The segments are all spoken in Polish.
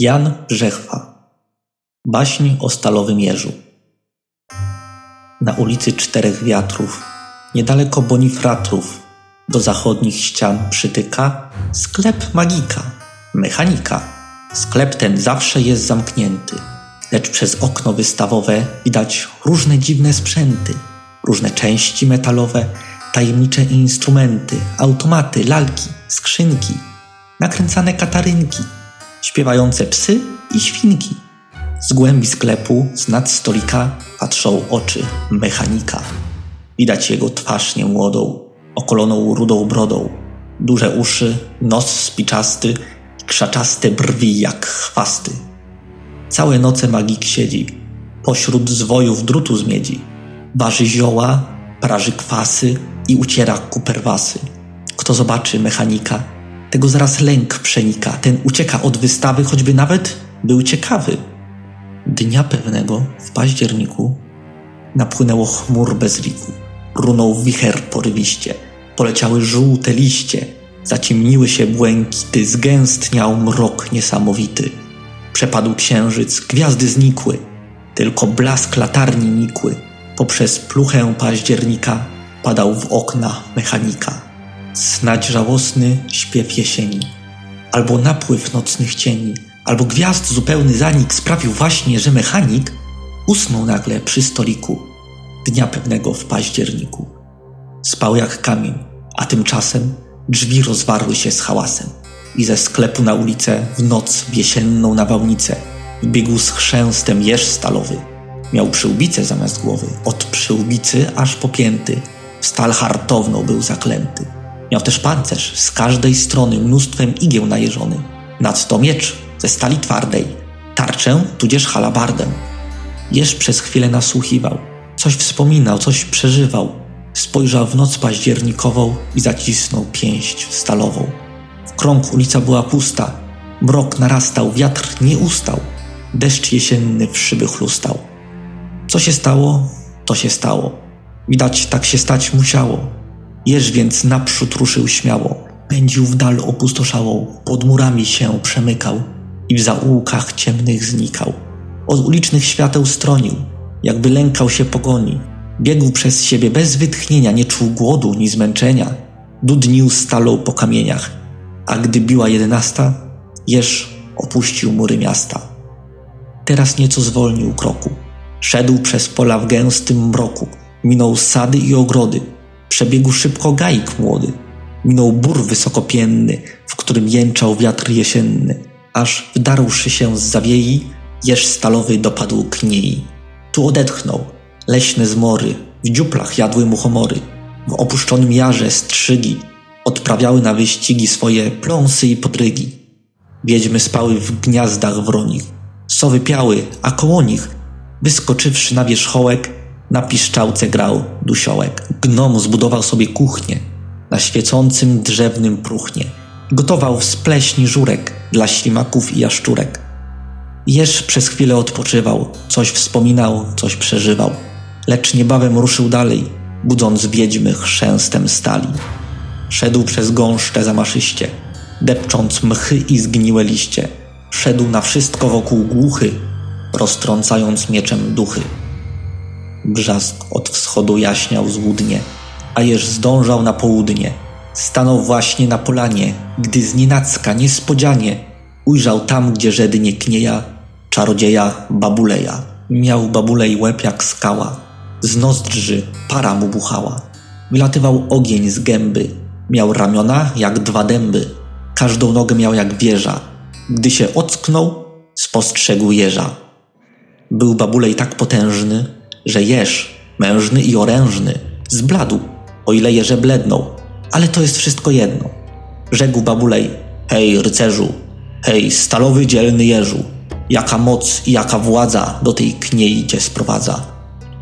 Jan Brzechwa Baśń o stalowym jeżu. Na ulicy Czterech Wiatrów, niedaleko Bonifratrów, do zachodnich ścian przytyka sklep magika, mechanika. Sklep ten zawsze jest zamknięty, lecz przez okno wystawowe widać różne dziwne sprzęty, różne części metalowe, tajemnicze instrumenty, automaty, lalki, skrzynki, nakręcane katarynki – śpiewające psy i świnki. Z głębi sklepu, z nad stolika patrzą oczy mechanika. Widać jego twarz niemłodą, okoloną rudą brodą, duże uszy, nos spiczasty i krzaczaste brwi jak chwasty. Całe noce magik siedzi, pośród zwojów drutu z miedzi. Waży zioła, praży kwasy i uciera kuperwasy. Kto zobaczy mechanika, tego zaraz lęk przenika, ten ucieka od wystawy, choćby nawet był ciekawy. Dnia pewnego w październiku napłynęło chmur bez liku. Runął wicher porywiście, poleciały żółte liście, zaciemniły się błękity, zgęstniał mrok niesamowity. Przepadł księżyc, gwiazdy znikły, tylko blask latarni nikły. Poprzez pluchę października padał w okna mechanika snać żałosny śpiew jesieni, albo napływ nocnych cieni, albo gwiazd zupełny zanik sprawił właśnie, że mechanik usnął nagle przy stoliku dnia pewnego w październiku. Spał jak kamień, a tymczasem drzwi rozwarły się z hałasem i ze sklepu na ulicę w noc w jesienną nawałnicę wbiegł z chrzęstem jeż stalowy. Miał przyłbicę zamiast głowy, od przyłbicy aż popięty, w stal hartowną był zaklęty. Miał też pancerz z każdej strony mnóstwem igieł najeżony. Nadto miecz ze stali twardej, tarczę tudzież halabardę. Jeż przez chwilę nasłuchiwał, coś wspominał, coś przeżywał. Spojrzał w noc październikową i zacisnął pięść stalową. W krąg ulica była pusta, mrok narastał, wiatr nie ustał, deszcz jesienny w szyby chlustał. Co się stało, to się stało. Widać, tak się stać musiało. Jeż więc naprzód ruszył śmiało, pędził w dal opustoszałą, pod murami się przemykał i w zaułkach ciemnych znikał. Od ulicznych świateł stronił, jakby lękał się pogoni. Biegł przez siebie bez wytchnienia, nie czuł głodu ni zmęczenia. Dudnił stalą po kamieniach, a gdy biła jedenasta, Jeż opuścił mury miasta. Teraz nieco zwolnił kroku. Szedł przez pola w gęstym mroku, minął sady i ogrody, Przebiegł szybko gajk młody. Minął bór wysokopienny, w którym jęczał wiatr jesienny. Aż wdarłszy się z zawiei, jeż stalowy dopadł kniei. Tu odetchnął. Leśne zmory, w dziuplach jadły muchomory. W opuszczonym jarze strzygi odprawiały na wyścigi swoje pląsy i podrygi. Wiedźmy spały w gniazdach wronich. Sowy piały, a koło nich, wyskoczywszy na wierzchołek, na piszczałce grał dusiołek. Gnom zbudował sobie kuchnię na świecącym drzewnym próchnie. Gotował w spleśni żurek dla ślimaków i jaszczurek. Jeż przez chwilę odpoczywał, coś wspominał, coś przeżywał. Lecz niebawem ruszył dalej, budząc wiedźmy chrzęstem stali. Szedł przez gąszcze zamaszyście, depcząc mchy i zgniłe liście. Szedł na wszystko wokół głuchy, roztrącając mieczem duchy. Brzask od wschodu jaśniał złudnie, a jeż zdążał na południe. Stanął właśnie na polanie, gdy znienacka niespodzianie ujrzał tam, gdzie żednie knieja, czarodzieja Babuleja. Miał Babulej łeb jak skała, z nozdrzy para mu buchała. Wylatywał ogień z gęby, miał ramiona jak dwa dęby, każdą nogę miał jak wieża. Gdy się ocknął, spostrzegł jeża. Był Babulej tak potężny, że jeż, mężny i orężny, zbladł, o ile jeże bledną, ale to jest wszystko jedno. Rzekł babulej, hej rycerzu, hej stalowy dzielny jeżu, jaka moc i jaka władza do tej kniei cię sprowadza?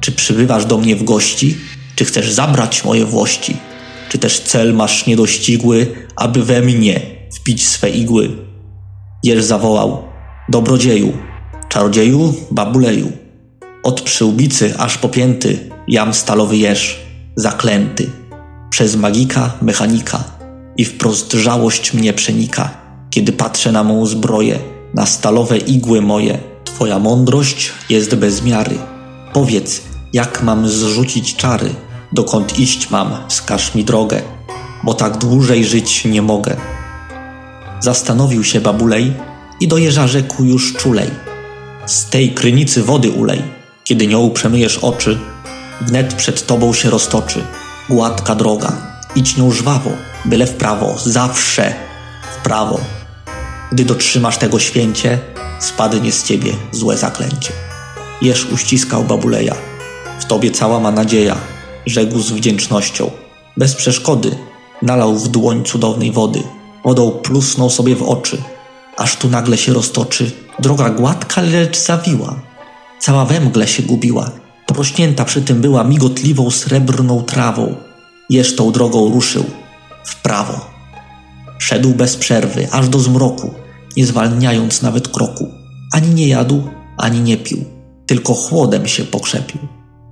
Czy przybywasz do mnie w gości, czy chcesz zabrać moje włości? Czy też cel masz niedościgły, aby we mnie wpić swe igły? Jeż zawołał, dobrodzieju, czarodzieju, babuleju, od przyłbicy aż popięty jam stalowy jeż, zaklęty. Przez magika, mechanika i wprost żałość mnie przenika, kiedy patrzę na mą zbroję na stalowe igły moje, Twoja mądrość jest bez miary. Powiedz, jak mam zrzucić czary, dokąd iść mam, wskaż mi drogę, bo tak dłużej żyć nie mogę. Zastanowił się babulej i do jeża rzekł już czulej. Z tej krynicy wody ulej, kiedy nią przemyjesz oczy, wnet przed tobą się roztoczy. Gładka droga, idź nią żwawo, byle w prawo, zawsze w prawo. Gdy dotrzymasz tego święcie, spadnie z ciebie złe zaklęcie. Jeż uściskał babuleja. W tobie cała ma nadzieja, rzekł z wdzięcznością. Bez przeszkody nalał w dłoń cudownej wody. Wodą plusnął sobie w oczy, aż tu nagle się roztoczy. Droga gładka, lecz zawiła. Cała we mgle się gubiła. Porośnięta przy tym była migotliwą srebrną trawą. Jeż tą drogą ruszył w prawo. Szedł bez przerwy, aż do zmroku, nie zwalniając nawet kroku. Ani nie jadł, ani nie pił, tylko chłodem się pokrzepił.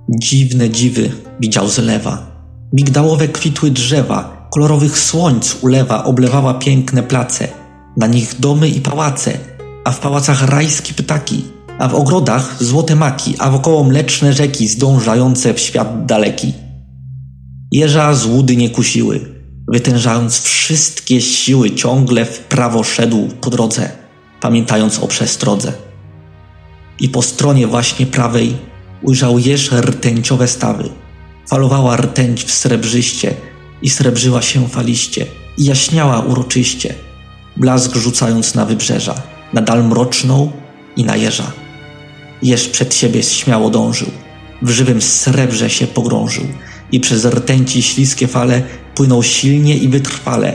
Dziwne dziwy widział z lewa. Migdałowe kwitły drzewa, kolorowych słońc ulewa oblewała piękne place. Na nich domy i pałace, a w pałacach rajskie ptaki, a w ogrodach złote maki, a wokoło mleczne rzeki zdążające w świat daleki. Jeża złudy nie kusiły, wytężając wszystkie siły ciągle w prawo szedł po drodze, pamiętając o przestrodze. I po stronie właśnie prawej ujrzał jeż rtęciowe stawy. Falowała rtęć w srebrzyście i srebrzyła się faliście i jaśniała uroczyście, blask rzucając na wybrzeża, na dal mroczną i na jeża. Jeż przed siebie śmiało dążył, w żywym srebrze się pogrążył i przez rtęci śliskie fale płynął silnie i wytrwale.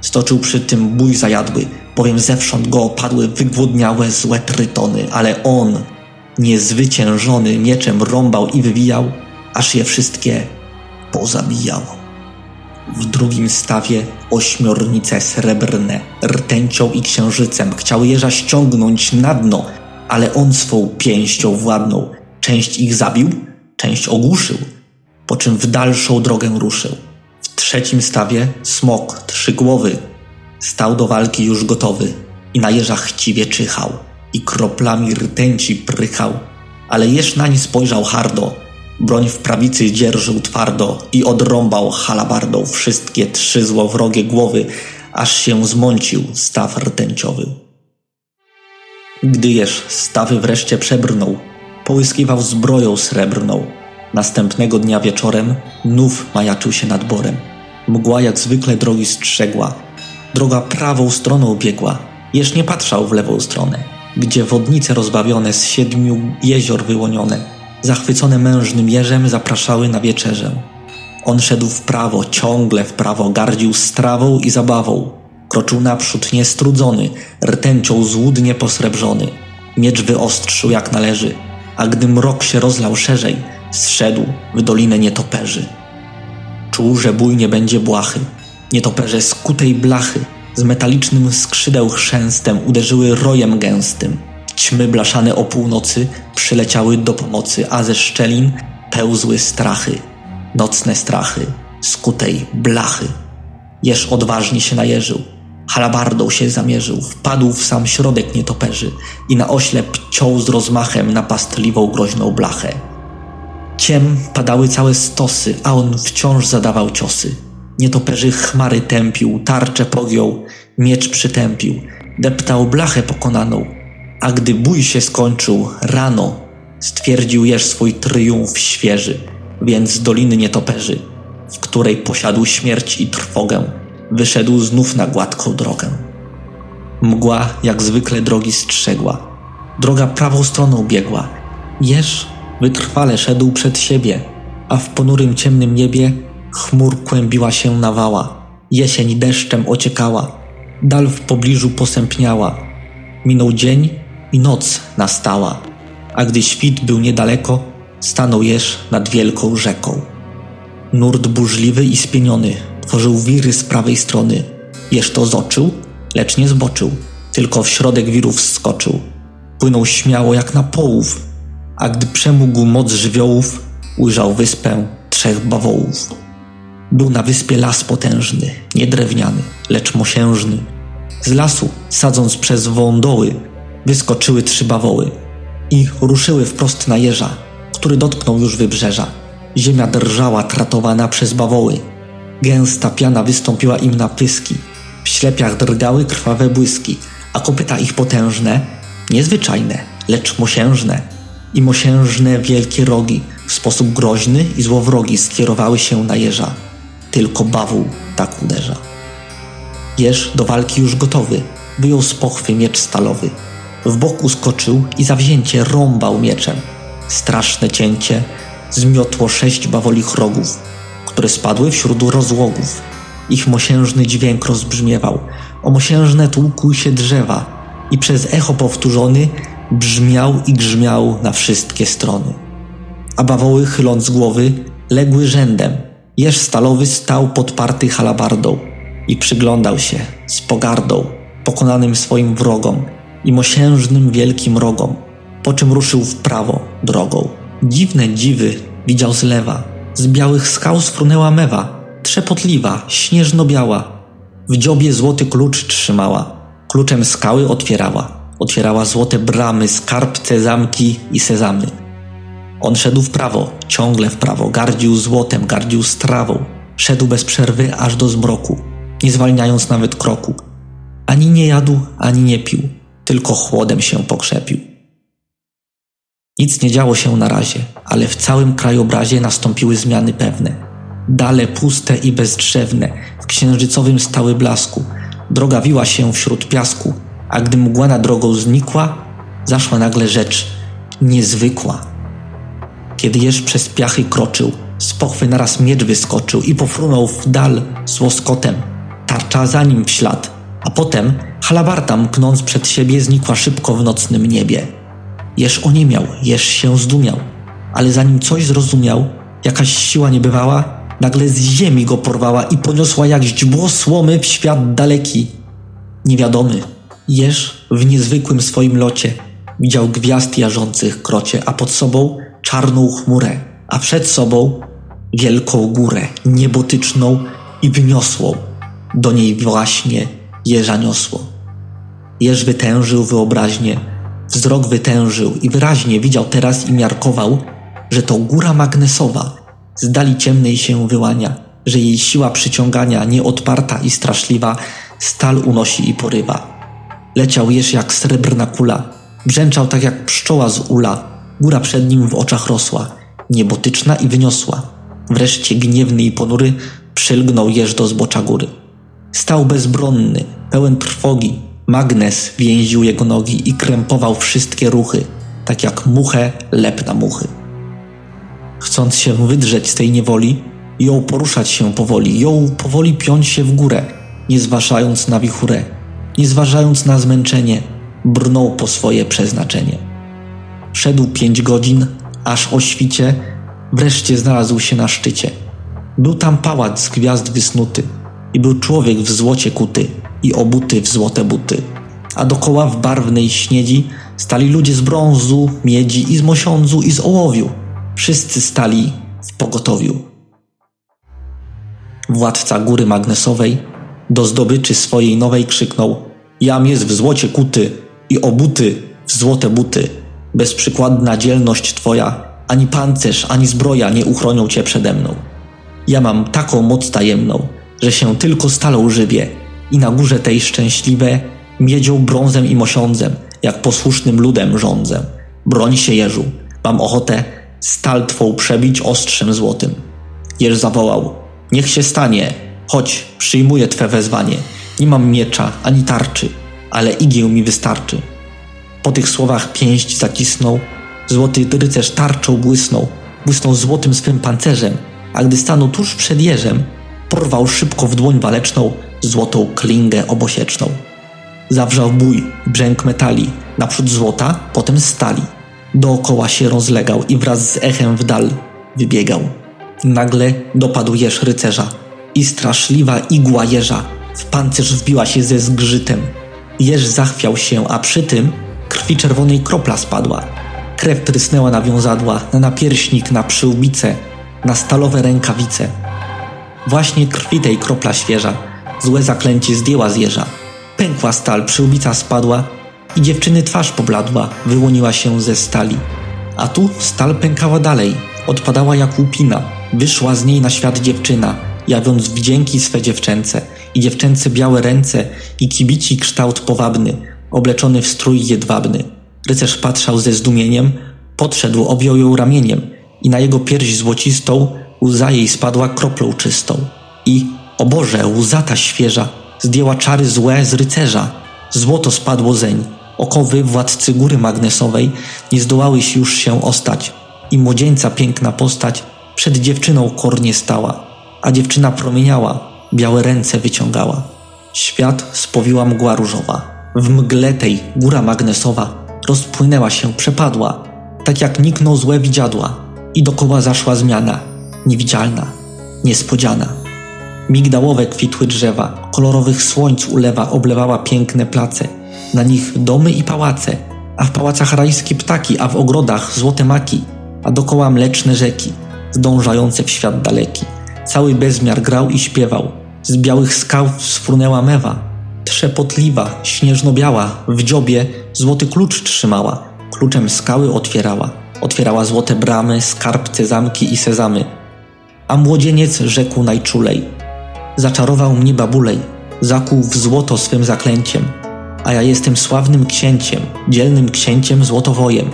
Stoczył przy tym bój zajadły, bowiem zewsząd go opadły wygłodniałe złe trytony, ale on, niezwyciężony, mieczem rąbał i wywijał, aż je wszystkie pozabijał. W drugim stawie ośmiornice srebrne, rtęcią i księżycem chciały jeża ściągnąć na dno, ale on swą pięścią władnął. Część ich zabił, część ogłuszył, po czym w dalszą drogę ruszył. W trzecim stawie smok trzygłowy stał do walki już gotowy i na jeża chciwie czyhał i kroplami rtęci prychał, ale jeż nań spojrzał hardo, broń w prawicy dzierżył twardo i odrąbał halabardą wszystkie trzy złowrogie głowy, aż się zmącił staw rtęciowy. Gdy jeż stawy wreszcie przebrnął, połyskiwał zbroją srebrną. Następnego dnia wieczorem nów majaczył się nad borem. Mgła jak zwykle drogi strzegła. Droga prawą stroną biegła, jeż nie patrzał w lewą stronę, gdzie wodnice rozbawione z siedmiu jezior wyłonione, zachwycone mężnym jeżem zapraszały na wieczerzę. On szedł w prawo, ciągle w prawo, gardził strawą i zabawą. Kroczył naprzód niestrudzony, rtęcią złudnie posrebrzony. Miecz wyostrzył jak należy, a gdy mrok się rozlał szerzej, zszedł w dolinę nietoperzy. Czuł, że bój nie będzie błahy. Nietoperze z kutej blachy, z metalicznym skrzydeł chrzęstem uderzyły rojem gęstym. Ćmy blaszane o północy przyleciały do pomocy, a ze szczelin pełzły strachy, nocne strachy, skutej blachy. Jeż odważnie się najeżył, halabardą się zamierzył, wpadł w sam środek nietoperzy i na oślep ciął z rozmachem na pastliwą groźną blachę. Ciem padały całe stosy, a on wciąż zadawał ciosy. Nietoperzy chmary tępił, tarczę pogiął, miecz przytępił, deptał blachę pokonaną. A gdy bój się skończył, rano stwierdził jeż swój tryumf świeży, więc z doliny nietoperzy, w której posiadł śmierć i trwogę, wyszedł znów na gładką drogę. Mgła jak zwykle drogi strzegła. Droga prawą stroną biegła. Jeż wytrwale szedł przed siebie, a w ponurym ciemnym niebie chmur kłębiła się nawała. Jesień deszczem ociekała, dal w pobliżu posępniała. Minął dzień i noc nastała, a gdy świt był niedaleko, stanął jeż nad wielką rzeką. Nurt burzliwy i spieniony tworzył wiry z prawej strony. To zoczył, lecz nie zboczył, tylko w środek wirów skoczył. Płynął śmiało jak na połów, a gdy przemógł moc żywiołów, ujrzał wyspę trzech bawołów. Był na wyspie las potężny, nie drewniany, lecz mosiężny. Z lasu, sadząc przez wądoły, wyskoczyły trzy bawoły i ruszyły wprost na jeża, który dotknął już wybrzeża. Ziemia drżała tratowana przez bawoły. Gęsta piana wystąpiła im na pyski. W ślepiach drgały krwawe błyski, a kopyta ich potężne, niezwyczajne, lecz mosiężne i mosiężne wielkie rogi w sposób groźny i złowrogi skierowały się na jeża. Tylko bawół tak uderza. Jeż do walki już gotowy, wyjął z pochwy miecz stalowy. W boku skoczył i zawzięcie rąbał mieczem. Straszne cięcie zmiotło sześć bawolich rogów, które spadły wśród rozłogów. Ich mosiężny dźwięk rozbrzmiewał, o mosiężne tłukły się drzewa i przez echo powtórzony brzmiał i grzmiał na wszystkie strony. A bawoły, chyląc głowy, legły rzędem. Jeż stalowy stał podparty halabardą i przyglądał się z pogardą pokonanym swoim wrogom i mosiężnym wielkim rogom, po czym ruszył w prawo drogą. Dziwne dziwy widział z lewa, z białych skał sfrunęła mewa, trzepotliwa, śnieżno-biała. W dziobie złoty klucz trzymała, kluczem skały otwierała. Otwierała złote bramy, skarbce, zamki i sezamy. On szedł w prawo, ciągle w prawo, gardził złotem, gardził strawą. Szedł bez przerwy aż do zmroku, nie zwalniając nawet kroku. Ani nie jadł, ani nie pił, tylko chłodem się pokrzepił. Nic nie działo się na razie, ale w całym krajobrazie nastąpiły zmiany pewne. Dale puste i bezdrzewne, w księżycowym stały blasku. Droga wiła się wśród piasku, a gdy mgła nad drogą znikła, zaszła nagle rzecz niezwykła. Kiedy jeż przez piachy kroczył, z pochwy naraz miecz wyskoczył i pofrunął w dal z łoskotem. Tarcza za nim w ślad, a potem halabarda mknąc przed siebie znikła szybko w nocnym niebie. Jeż oniemiał, jeż się zdumiał, ale zanim coś zrozumiał, jakaś siła niebywała nagle z ziemi go porwała i poniosła jak źdźbło słomy w świat daleki, niewiadomy. Jeż w niezwykłym swoim locie widział gwiazd jarzących krocie, a pod sobą czarną chmurę, a przed sobą wielką górę, niebotyczną i wyniosłą. Do niej właśnie jeża niosło. Jeż wytężył wyobraźnię, wzrok wytężył i wyraźnie widział teraz i miarkował, że to góra magnesowa z dali ciemnej się wyłania, że jej siła przyciągania nieodparta i straszliwa stal unosi i porywa. Leciał jeż jak srebrna kula, brzęczał tak jak pszczoła z ula, góra przed nim w oczach rosła, niebotyczna i wyniosła. Wreszcie gniewny i ponury przylgnął jeż do zbocza góry. Stał bezbronny, pełen trwogi. Magnes więził jego nogi i krępował wszystkie ruchy, tak jak muchę lep na muchy. Chcąc się wydrzeć z tej niewoli, jął poruszać się powoli, jął powoli piąć się w górę, nie zważając na wichurę, nie zważając na zmęczenie, brnął po swoje przeznaczenie. Szedł pięć godzin, aż o świcie wreszcie znalazł się na szczycie. Był tam pałac z gwiazd wysnuty i był człowiek w złocie kuty i obuty w złote buty. A dokoła w barwnej śniedzi stali ludzie z brązu, miedzi i z mosiądzu i z ołowiu. Wszyscy stali w pogotowiu. Władca góry magnesowej do zdobyczy swojej nowej krzyknął Jam jest w złocie kuty i obuty w złote buty. Bezprzykładna dzielność twoja, ani pancerz, ani zbroja nie uchronią cię przede mną. Ja mam taką moc tajemną, że się tylko stalą żywię i na górze tej szczęśliwe miedzią, brązem i mosiądzem, jak posłusznym ludem rządzę. Broń się Jeżu, mam ochotę stal twą przebić ostrzem złotym. Jeż zawołał, niech się stanie, chodź, przyjmuję twe wezwanie. Nie mam miecza ani tarczy, ale igieł mi wystarczy. Po tych słowach pięść zacisnął, złoty rycerz tarczą błysnął, błysnął złotym swym pancerzem, a gdy stanął tuż przed jeżem, porwał szybko w dłoń waleczną złotą klingę obosieczną. Zawrzał bój, brzęk metali, naprzód złota, potem stali. Dookoła się rozlegał i wraz z echem w dal wybiegał. Nagle dopadł jeż rycerza i straszliwa igła jeża w pancerz wbiła się ze zgrzytem. Jeż zachwiał się, a przy tym krwi czerwonej kropla spadła. Krew trysnęła na wiązadła, na napierśnik, na przyłbice, na stalowe rękawice. Właśnie krwi tej kropla świeża, złe zaklęcie zdjęła z jeża. Pękła stal, przyłbica spadła i dziewczyny twarz pobladła, wyłoniła się ze stali. A tu stal pękała dalej, odpadała jak łupina. Wyszła z niej na świat dziewczyna, jawiąc wdzięki swe dziewczęce i dziewczęce białe ręce i kibici kształt powabny, obleczony w strój jedwabny. Rycerz patrzał ze zdumieniem, podszedł, objął ją ramieniem i na jego pierś złocistą łza jej spadła kroplą czystą. I, o Boże, łza ta świeża, zdjęła czary złe z rycerza. Złoto spadło zeń, okowy władcy góry magnesowej nie zdołałeś już się ostać i młodzieńca piękna postać przed dziewczyną kornie stała, a dziewczyna promieniała, białe ręce wyciągała. Świat spowiła mgła różowa. W mgle tej góra magnesowa rozpłynęła się, przepadła, tak jak niknął złe widziadła i dokoła zaszła zmiana, niewidzialna, niespodziana. Migdałowe kwitły drzewa, kolorowych słońc ulewa oblewała piękne place, na nich domy i pałace, a w pałacach rajskie ptaki, a w ogrodach złote maki, a dokoła mleczne rzeki, zdążające w świat daleki. Cały bezmiar grał i śpiewał, z białych skał sfrunęła mewa, trzepotliwa, śnieżno-biała, w dziobie złoty klucz trzymała, kluczem skały otwierała, otwierała złote bramy, skarbce, zamki i sezamy. A młodzieniec rzekł najczulej, zaczarował mnie babulej, zakuł w złoto swym zaklęciem, a ja jestem sławnym księciem, dzielnym księciem złotowojem.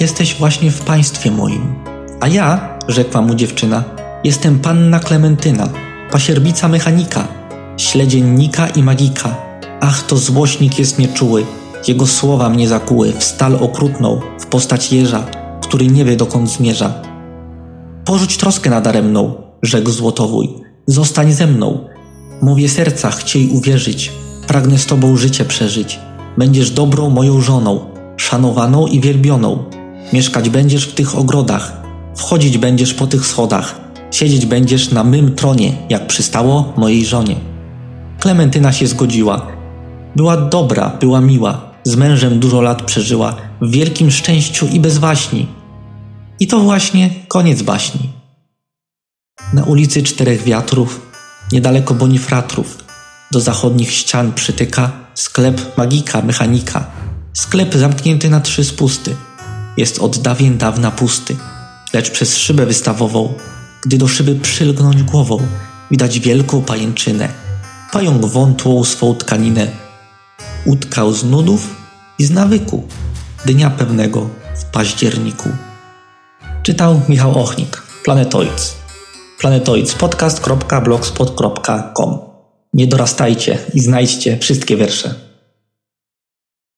Jesteś właśnie w państwie moim. A ja, rzekła mu dziewczyna, jestem panna Klementyna, pasierbica mechanika, śledziennika i magika. Ach, to złośnik jest nieczuły, jego słowa mnie zakuły w stal okrutną, w postać jeża, który nie wie dokąd zmierza. Porzuć troskę nadaremną, rzekł złotowój, zostań ze mną. Mówię serca, chciej uwierzyć, pragnę z tobą życie przeżyć. Będziesz dobrą moją żoną, szanowaną i wielbioną. Mieszkać będziesz w tych ogrodach, wchodzić będziesz po tych schodach, siedzieć będziesz na mym tronie, jak przystało mojej żonie. Klementyna się zgodziła. Była dobra, była miła, z mężem dużo lat przeżyła, w wielkim szczęściu i bez waśni. I to właśnie koniec baśni. Na ulicy Czterech Wiatrów, niedaleko Bonifratrów, do zachodnich ścian przytyka sklep magika, mechanika. Sklep zamknięty na trzy spusty. Jest od dawien dawna pusty, lecz przez szybę wystawową, gdy do szyby przylgnąć głową, widać wielką pajęczynę. Pająk wątłą swą tkaninę utkał z nudów i z nawyku dnia pewnego w październiku. Czytał Michał Ochnik, Planetoids. planetoidspodcast.blogspot.com Nie dorastajcie i znajdźcie wszystkie wiersze.